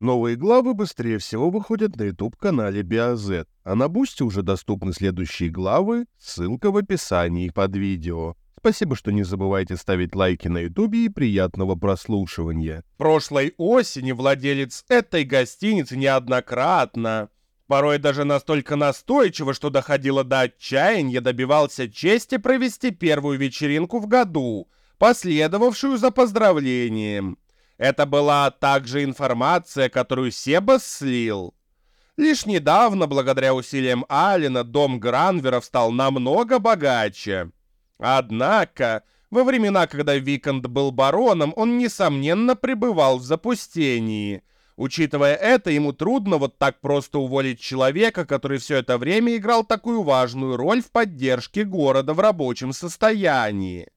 Новые главы быстрее всего выходят на YouTube-канале BioZ, а на Бусте уже доступны следующие главы, ссылка в описании под видео. Спасибо, что не забывайте ставить лайки на YouTube и приятного прослушивания. Прошлой осени владелец этой гостиницы неоднократно, порой даже настолько настойчиво, что доходило до отчаяния, добивался чести провести первую вечеринку в году, последовавшую за поздравлением. Это была также информация, которую Себас слил. Лишь недавно, благодаря усилиям Алина, дом Гранверов стал намного богаче. Однако, во времена, когда Викант был бароном, он, несомненно, пребывал в запустении. Учитывая это, ему трудно вот так просто уволить человека, который все это время играл такую важную роль в поддержке города в рабочем состоянии.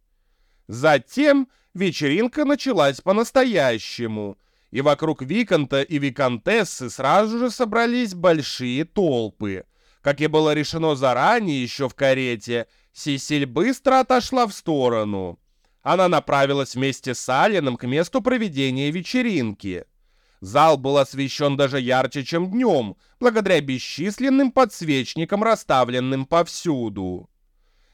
Затем вечеринка началась по-настоящему, и вокруг Виконта и Виконтессы сразу же собрались большие толпы. Как и было решено заранее еще в карете, Сисиль быстро отошла в сторону. Она направилась вместе с Алином к месту проведения вечеринки. Зал был освещен даже ярче, чем днем, благодаря бесчисленным подсвечникам, расставленным повсюду.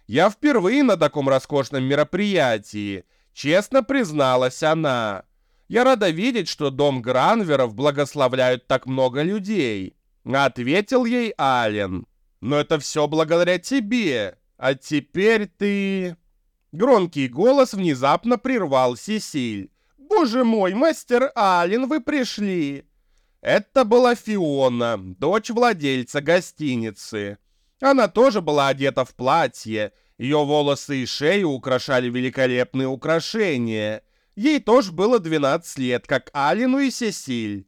Я впервые на таком роскошном мероприятии — Честно призналась она. Я рада видеть, что дом Гранверов благословляют так много людей. Ответил ей Ален. Но это все благодаря тебе. А теперь ты... Громкий голос внезапно прервал Сесиль. «Боже мой, мастер Ален, вы пришли!» Это была Фиона, дочь владельца гостиницы. Она тоже была одета в платье, ее волосы и шею украшали великолепные украшения. Ей тоже было 12 лет, как Алину и Сесиль.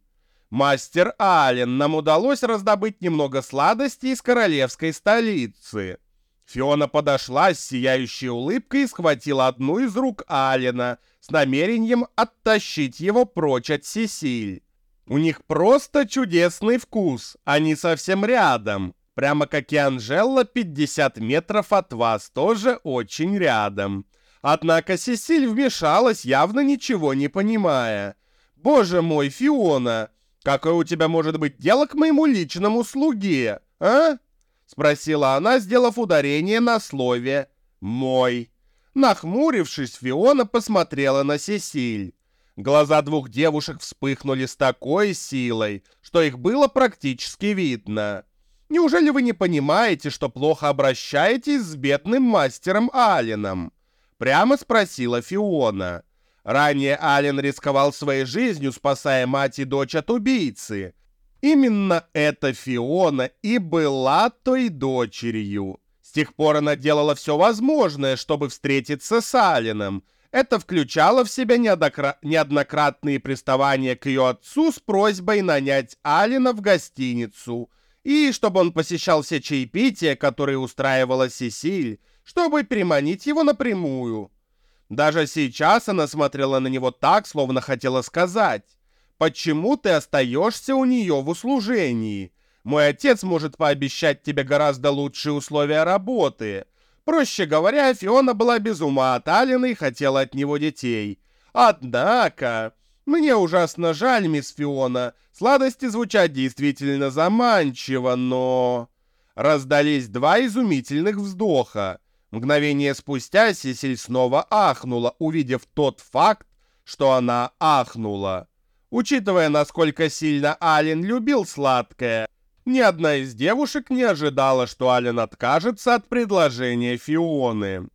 Мастер Ален, нам удалось раздобыть немного сладостей из королевской столицы. Фиона подошла с сияющей улыбкой и схватила одну из рук Алина с намерением оттащить его прочь от Сесиль. У них просто чудесный вкус, они совсем рядом. Прямо как и Анжела, 50 метров от вас, тоже очень рядом. Однако Сесиль вмешалась, явно ничего не понимая. «Боже мой, Фиона, какое у тебя может быть дело к моему личному слуге, а?» Спросила она, сделав ударение на слове «мой». Нахмурившись, Фиона посмотрела на Сесиль. Глаза двух девушек вспыхнули с такой силой, что их было практически видно. Неужели вы не понимаете, что плохо обращаетесь с бедным мастером Алленом?» Прямо спросила Фиона. Ранее Аллен рисковал своей жизнью, спасая мать и дочь от убийцы. Именно эта Фиона и была той дочерью. С тех пор она делала все возможное, чтобы встретиться с Алленом. Это включало в себя неоднокра... неоднократные приставания к ее отцу с просьбой нанять Аллена в гостиницу – и чтобы он посещал все чаепития, которые устраивала Сесиль, чтобы переманить его напрямую. Даже сейчас она смотрела на него так, словно хотела сказать, «Почему ты остаешься у нее в услужении? Мой отец может пообещать тебе гораздо лучшие условия работы». Проще говоря, Фиона была без ума от Алина и хотела от него детей. Однако, мне ужасно жаль, мисс Фиона. Сладости звучат действительно заманчиво, но... Раздались два изумительных вздоха. Мгновение спустя Сесиль снова ахнула, увидев тот факт, что она ахнула. Учитывая, насколько сильно Ален любил сладкое, ни одна из девушек не ожидала, что Ален откажется от предложения Фионы.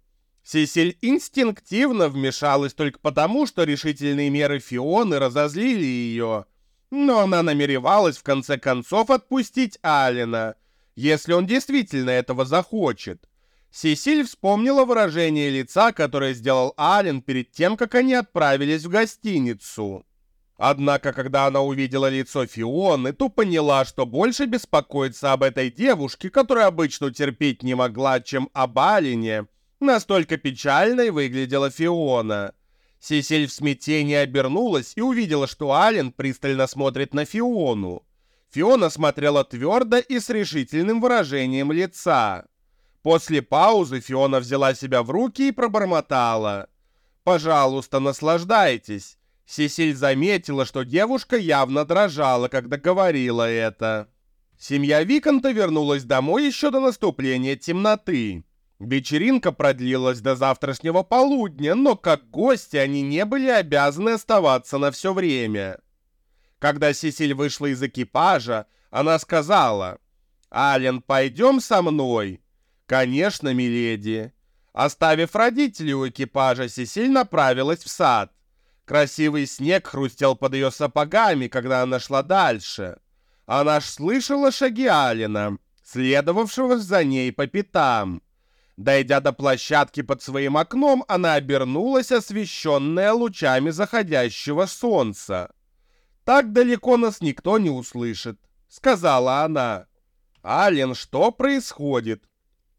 Сесиль инстинктивно вмешалась только потому, что решительные меры Фионы разозлили ее. Но она намеревалась в конце концов отпустить Алина, если он действительно этого захочет. Сесиль вспомнила выражение лица, которое сделал Ален перед тем, как они отправились в гостиницу. Однако, когда она увидела лицо Фионы, то поняла, что больше беспокоится об этой девушке, которая обычно терпеть не могла, чем об Алине, Настолько печальной выглядела Фиона. Сесиль в смятении обернулась и увидела, что Ален пристально смотрит на Фиону. Фиона смотрела твердо и с решительным выражением лица. После паузы Фиона взяла себя в руки и пробормотала. «Пожалуйста, наслаждайтесь. Сесиль заметила, что девушка явно дрожала, когда говорила это. Семья Виконта вернулась домой еще до наступления темноты. Вечеринка продлилась до завтрашнего полудня, но как гости они не были обязаны оставаться на все время. Когда Сесиль вышла из экипажа, она сказала, «Ален, пойдем со мной?» «Конечно, миледи». Оставив родителей у экипажа, Сесиль направилась в сад. Красивый снег хрустел под ее сапогами, когда она шла дальше. Она ж слышала шаги Алина, следовавшего за ней по пятам. Дойдя до площадки под своим окном, она обернулась, освещенная лучами заходящего солнца. «Так далеко нас никто не услышит», — сказала она. «Ален, что происходит?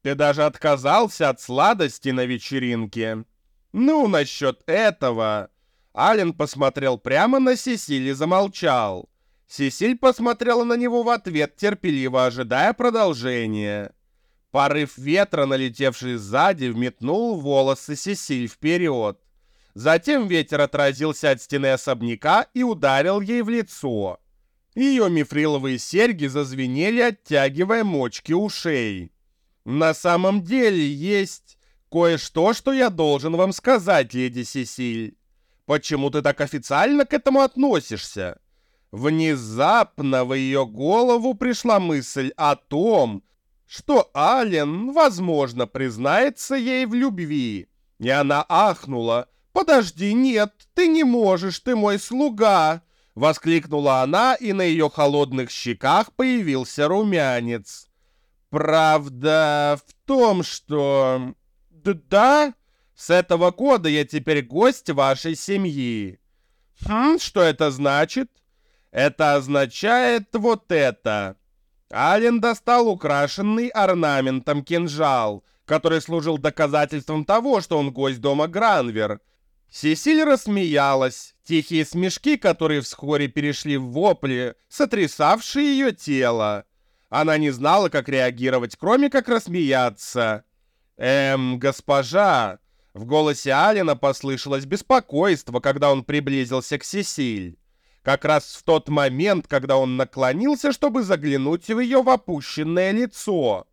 Ты даже отказался от сладости на вечеринке». «Ну, насчет этого...» Ален посмотрел прямо на Сесиль и замолчал. Сесиль посмотрела на него в ответ, терпеливо ожидая продолжения. Порыв ветра, налетевший сзади, вметнул волосы Сесиль вперед. Затем ветер отразился от стены особняка и ударил ей в лицо. Ее мифриловые серьги зазвенели, оттягивая мочки ушей. «На самом деле есть кое-что, что я должен вам сказать, леди Сесиль. Почему ты так официально к этому относишься?» Внезапно в ее голову пришла мысль о том, что Ален, возможно, признается ей в любви. И она ахнула. «Подожди, нет, ты не можешь, ты мой слуга!» Воскликнула она, и на ее холодных щеках появился румянец. «Правда в том, что...» «Да, с этого года я теперь гость вашей семьи». «Хм, что это значит?» «Это означает вот это». Ален достал украшенный орнаментом кинжал, который служил доказательством того, что он гость дома Гранвер. Сесиль рассмеялась. Тихие смешки, которые вскоре перешли в вопли, сотрясавшие ее тело. Она не знала, как реагировать, кроме как рассмеяться. «Эм, госпожа!» В голосе Алина послышалось беспокойство, когда он приблизился к Сесиль как раз в тот момент, когда он наклонился, чтобы заглянуть в ее опущенное лицо.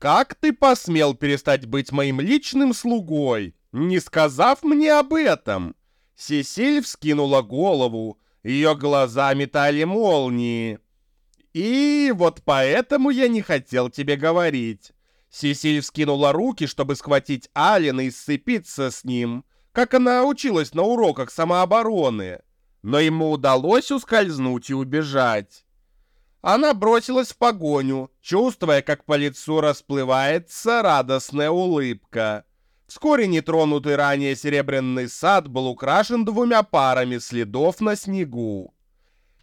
«Как ты посмел перестать быть моим личным слугой, не сказав мне об этом?» Сесиль вскинула голову, ее глаза метали молнии. «И вот поэтому я не хотел тебе говорить». Сесиль вскинула руки, чтобы схватить Алина и сцепиться с ним, как она училась на уроках самообороны но ему удалось ускользнуть и убежать. Она бросилась в погоню, чувствуя, как по лицу расплывается радостная улыбка. Вскоре нетронутый ранее серебряный сад был украшен двумя парами следов на снегу.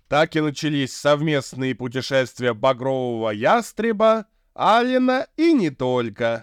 Так и начались совместные путешествия багрового ястреба, Алина и не только.